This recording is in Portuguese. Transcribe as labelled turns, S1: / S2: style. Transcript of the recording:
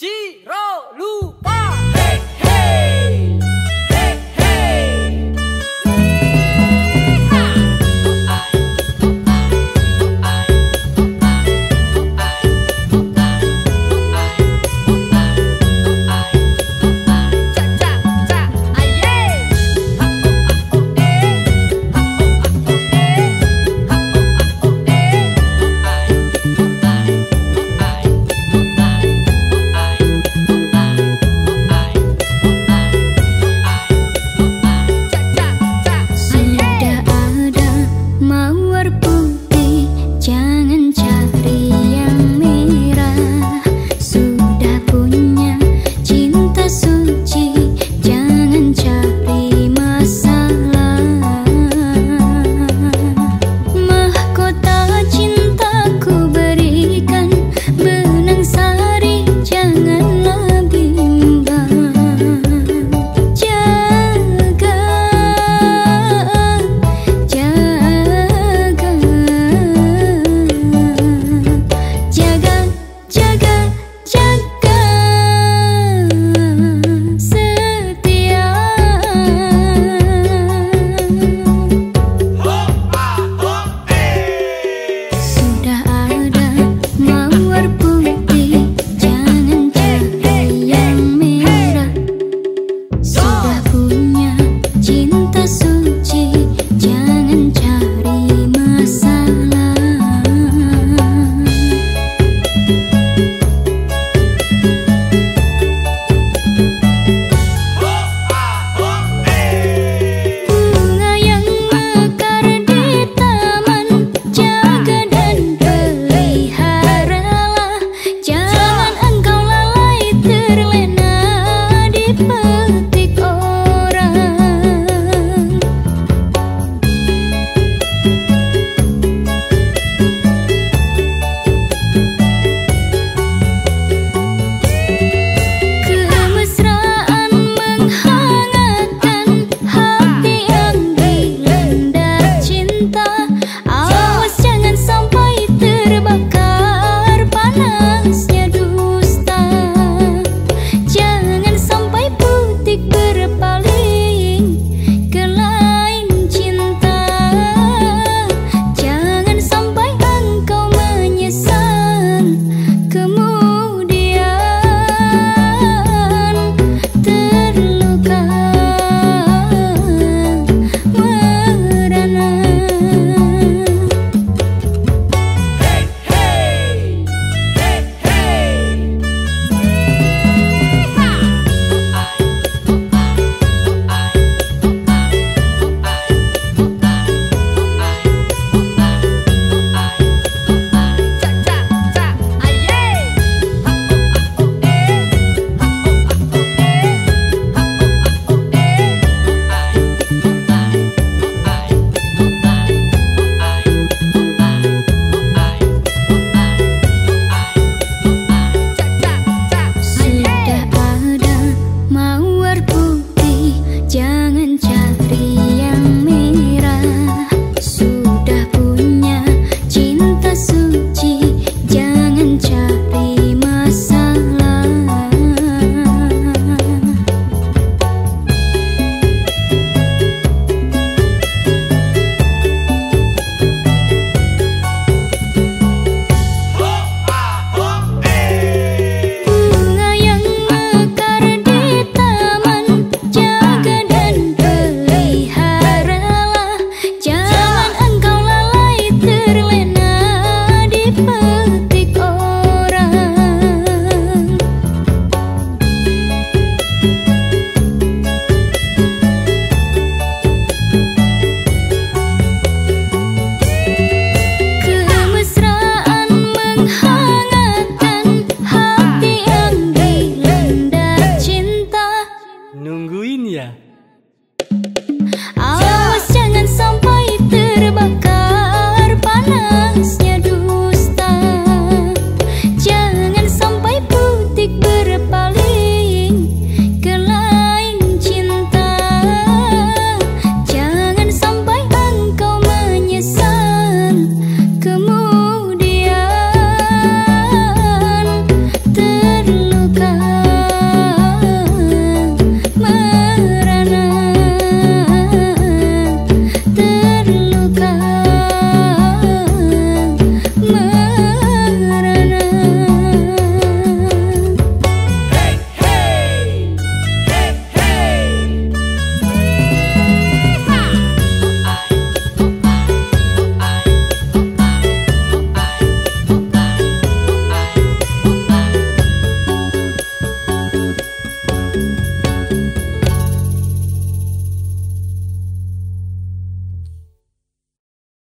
S1: Tira!